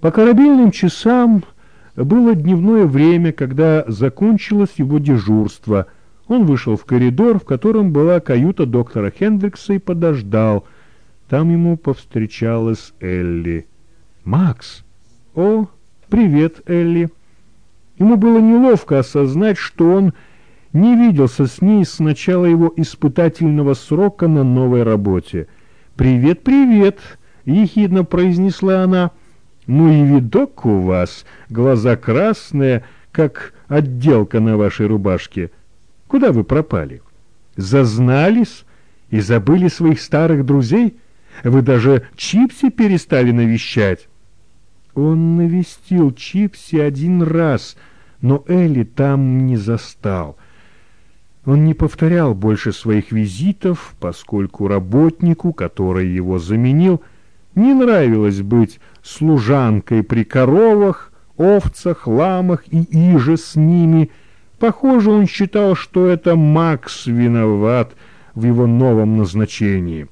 По корабельным часам было дневное время, когда закончилось его дежурство. Он вышел в коридор, в котором была каюта доктора Хендрикса, и подождал. Там ему повстречалась Элли. «Макс!» «О, привет, Элли!» Ему было неловко осознать, что он не виделся с ней с начала его испытательного срока на новой работе. «Привет, привет!» — ехидно произнесла она. «Ну и видок у вас, глаза красные, как отделка на вашей рубашке. Куда вы пропали? Зазнались и забыли своих старых друзей? Вы даже Чипси перестали навещать». Он навестил Чипси один раз, но Элли там не застал — он не повторял больше своих визитов, поскольку работнику, который его заменил, не нравилось быть служанкой при коровах, овцах, ламах и иже с ними. Похоже, он считал, что это Макс виноват в его новом назначении.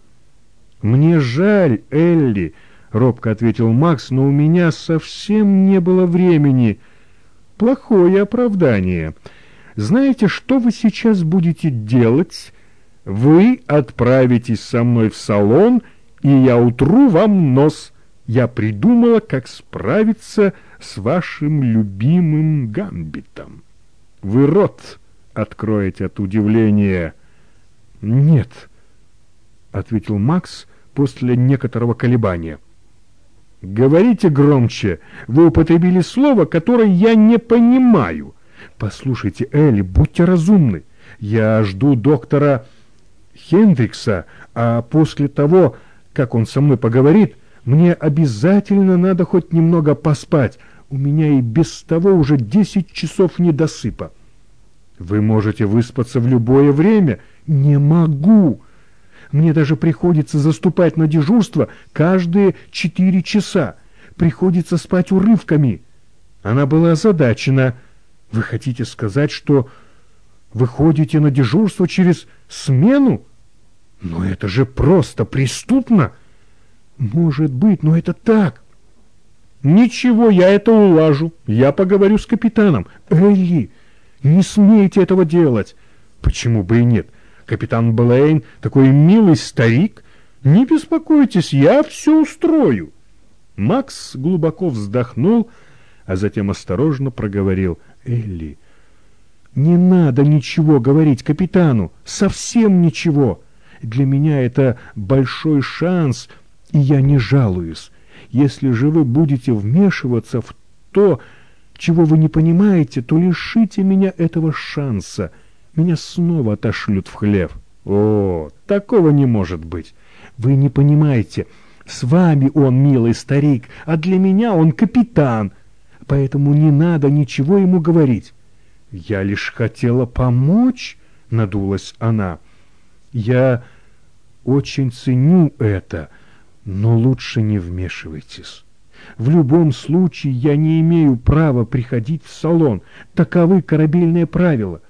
«Мне жаль, Элли», — робко ответил Макс, — «но у меня совсем не было времени». «Плохое оправдание». Знаете, что вы сейчас будете делать? Вы отправитесь со мной в салон, и я утру вам нос. Я придумала, как справиться с вашим любимым гамбитом. Вы рот откроете от удивления. Нет, — ответил Макс после некоторого колебания. Говорите громче. Вы употребили слово, которое я не понимаю. «Послушайте, Элли, будьте разумны. Я жду доктора Хендрикса, а после того, как он со мной поговорит, мне обязательно надо хоть немного поспать. У меня и без того уже десять часов недосыпа». «Вы можете выспаться в любое время». «Не могу. Мне даже приходится заступать на дежурство каждые четыре часа. Приходится спать урывками». Она была озадачена. Вы хотите сказать, что вы ходите на дежурство через смену? Но это же просто преступно. Может быть, но это так. Ничего, я это улажу. Я поговорю с капитаном. Элли, не смейте этого делать. Почему бы и нет? Капитан Блейн такой милый старик. Не беспокойтесь, я все устрою. Макс глубоко вздохнул, а затем осторожно проговорил. Элли, не надо ничего говорить капитану, совсем ничего. Для меня это большой шанс, и я не жалуюсь. Если же вы будете вмешиваться в то, чего вы не понимаете, то лишите меня этого шанса. Меня снова отошлют в хлев. О, такого не может быть. Вы не понимаете. С вами он, милый старик, а для меня он капитан поэтому не надо ничего ему говорить. Я лишь хотела помочь, надулась она. Я очень ценю это, но лучше не вмешивайтесь. В любом случае я не имею права приходить в салон. Таковы корабельные правила.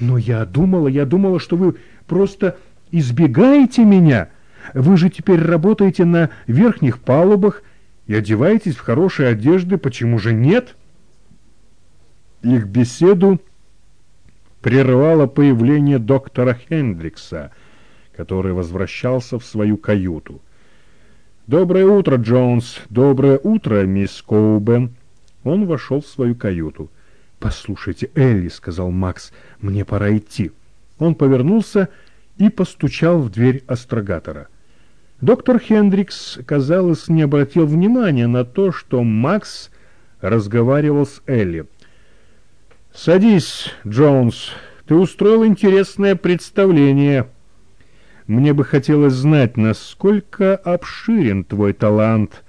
Но я думала, я думала, что вы просто избегаете меня. Вы же теперь работаете на верхних палубах и одеваетесь в хорошие одежды, почему же нет? Их беседу прервало появление доктора Хендрикса, который возвращался в свою каюту. «Доброе утро, Джонс! Доброе утро, мисс Коубен!» Он вошел в свою каюту. «Послушайте, Элли», — сказал Макс, — «мне пора идти». Он повернулся и постучал в дверь астрогатора. Доктор Хендрикс, казалось, не обратил внимания на то, что Макс разговаривал с Элли. «Садись, Джонс, ты устроил интересное представление. Мне бы хотелось знать, насколько обширен твой талант.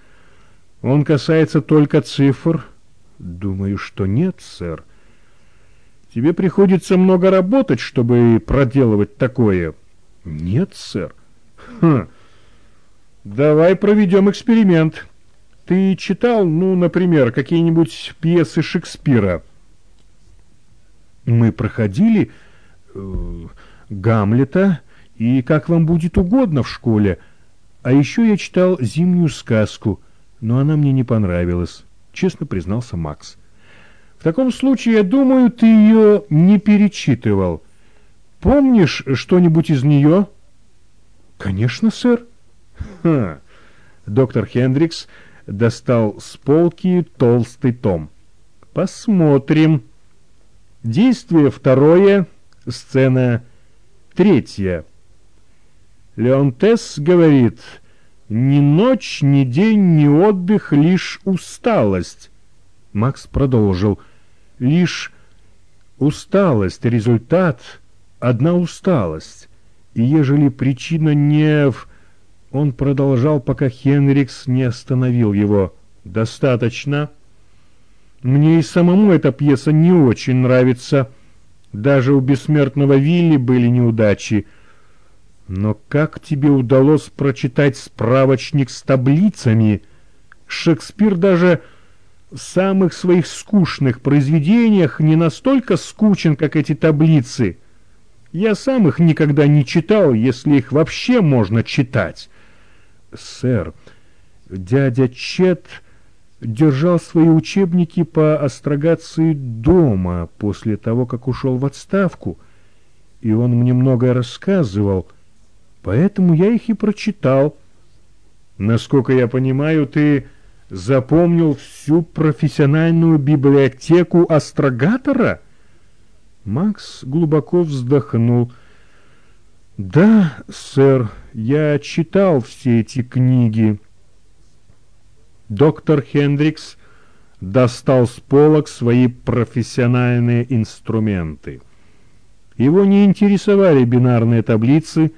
Он касается только цифр?» «Думаю, что нет, сэр. Тебе приходится много работать, чтобы проделывать такое?» «Нет, сэр». «Хм». Давай проведем эксперимент. Ты читал, ну, например, какие-нибудь пьесы Шекспира? Мы проходили э, Гамлета и «Как вам будет угодно» в школе. А еще я читал «Зимнюю сказку». но она мне не понравилась, честно признался Макс. В таком случае, я думаю, ты ее не перечитывал. Помнишь что-нибудь из нее? Конечно, сэр. Ха. Доктор Хендрикс достал с полки толстый том. Посмотрим. Действие второе, сцена третья. Леонтес говорит, ни ночь, ни день, ни отдых, лишь усталость. Макс продолжил, лишь усталость, результат, одна усталость. И ежели причина не в... Он продолжал, пока Хенрикс не остановил его. «Достаточно». Мне и самому эта пьеса не очень нравится. Даже у бессмертного Вилли были неудачи. Но как тебе удалось прочитать справочник с таблицами? Шекспир даже в самых своих скучных произведениях не настолько скучен, как эти таблицы. Я сам их никогда не читал, если их вообще можно читать. Сэр, дядя Чет держал свои учебники по астрогации дома после того, как ушел в отставку, и он мне многое рассказывал, поэтому я их и прочитал. Насколько я понимаю, ты запомнил всю профессиональную библиотеку астрогатора? Макс глубоко вздохнул. Да, сэр, я читал все эти книги. Доктор Хендрикс достал с полок свои профессиональные инструменты. Его не интересовали бинарные таблицы,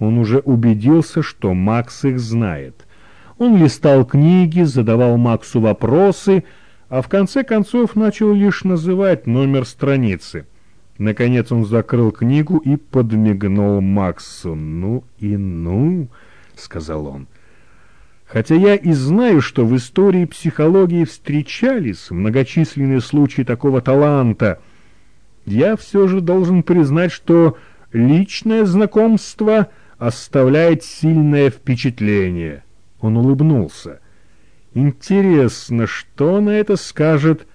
он уже убедился, что Макс их знает. Он листал книги, задавал Максу вопросы, а в конце концов начал лишь называть номер страницы. Наконец он закрыл книгу и подмигнул Максу. «Ну и ну», — сказал он, — Хотя я и знаю, что в истории психологии встречались многочисленные случаи такого таланта, я все же должен признать, что личное знакомство оставляет сильное впечатление. Он улыбнулся. Интересно, что на это скажет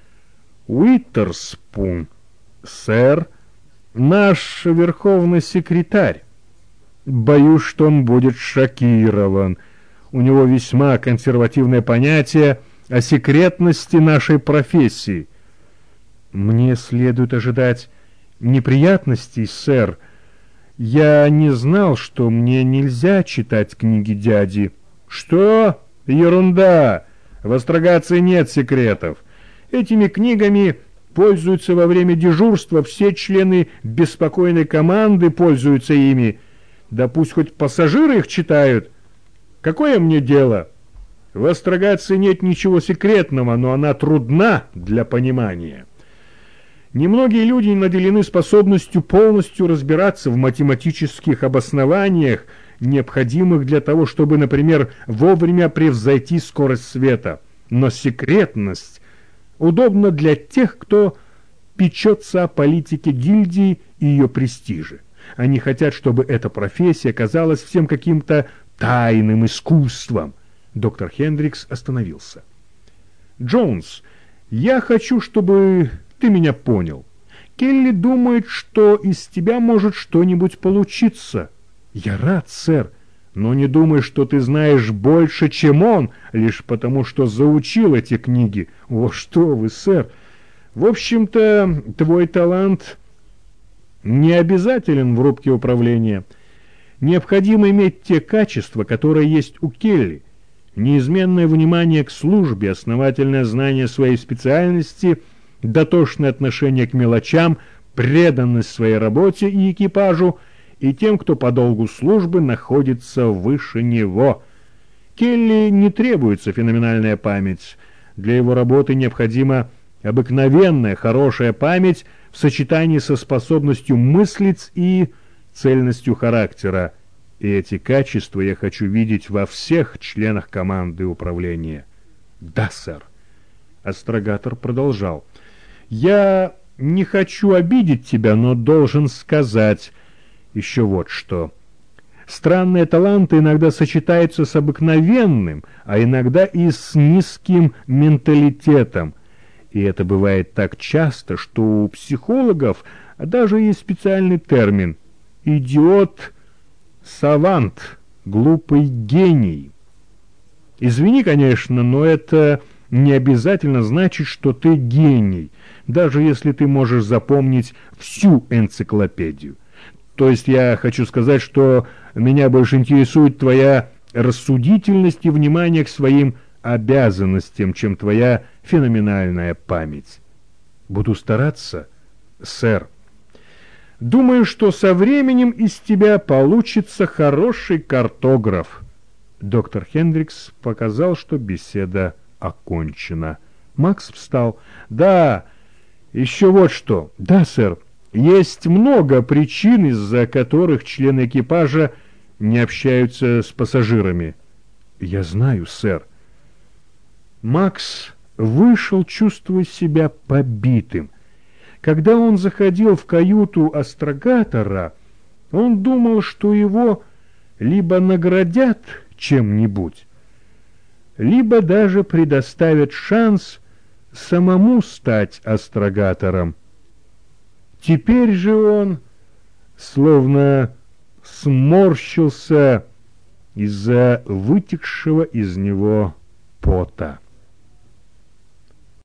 Уиттерспун, сэр, наш верховный секретарь. Боюсь, что он будет шокирован — у него весьма консервативное понятие о секретности нашей профессии. Мне следует ожидать неприятностей, сэр. Я не знал, что мне нельзя читать книги дяди. Что? Ерунда! В астрогации нет секретов. Этими книгами пользуются во время дежурства, все члены беспокойной команды пользуются ими. Да пусть хоть пассажиры их читают. Какое мне дело? В астрогации нет ничего секретного, но она трудна для понимания. Немногие люди наделены способностью полностью разбираться в математических обоснованиях, необходимых для того, чтобы, например, вовремя превзойти скорость света. Но секретность удобна для тех, кто печется о политике гильдии и ее престиже. Они хотят, чтобы эта профессия казалась всем каким-то тайным искусством. Доктор Хендрикс остановился. «Джонс, я хочу, чтобы ты меня понял. Келли думает, что из тебя может что-нибудь получиться. Я рад, сэр, но не думай, что ты знаешь больше, чем он, лишь потому, что заучил эти книги. О, что вы, сэр! В общем-то, твой талант не обязателен в рубке управления». Необходимо иметь те качества, которые есть у Келли. Неизменное внимание к службе, основательное знание своей специальности, дотошное отношение к мелочам, преданность своей работе и экипажу и тем, кто по долгу службы находится выше него. Келли не требуется феноменальная память. Для его работы необходима обыкновенная хорошая память в сочетании со способностью мыслить и цельностью характера, и эти качества я хочу видеть во всех членах команды управления. Да, сэр. Астрогатор продолжал. Я не хочу обидеть тебя, но должен сказать еще вот что. Странные таланты иногда сочетаются с обыкновенным, а иногда и с низким менталитетом. И это бывает так часто, что у психологов даже есть специальный термин «идиот-савант», «глупый гений». Извини, конечно, но это не обязательно значит, что ты гений, даже если ты можешь запомнить всю энциклопедию. То есть я хочу сказать, что меня больше интересует твоя рассудительность и внимание к своим обязанностям, чем твоя феноменальная память. Буду стараться, сэр. Думаю, что со временем из тебя получится хороший картограф. Доктор Хендрикс показал, что беседа окончена. Макс встал. Да, еще вот что. Да, сэр. Есть много причин, из-за которых члены экипажа не общаются с пассажирами. Я знаю, сэр. Макс вышел, чувствуя себя побитым. Когда он заходил в каюту астрогатора, он думал, что его либо наградят чем-нибудь, либо даже предоставят шанс самому стать астрогатором. Теперь же он словно сморщился из-за вытекшего из него пота.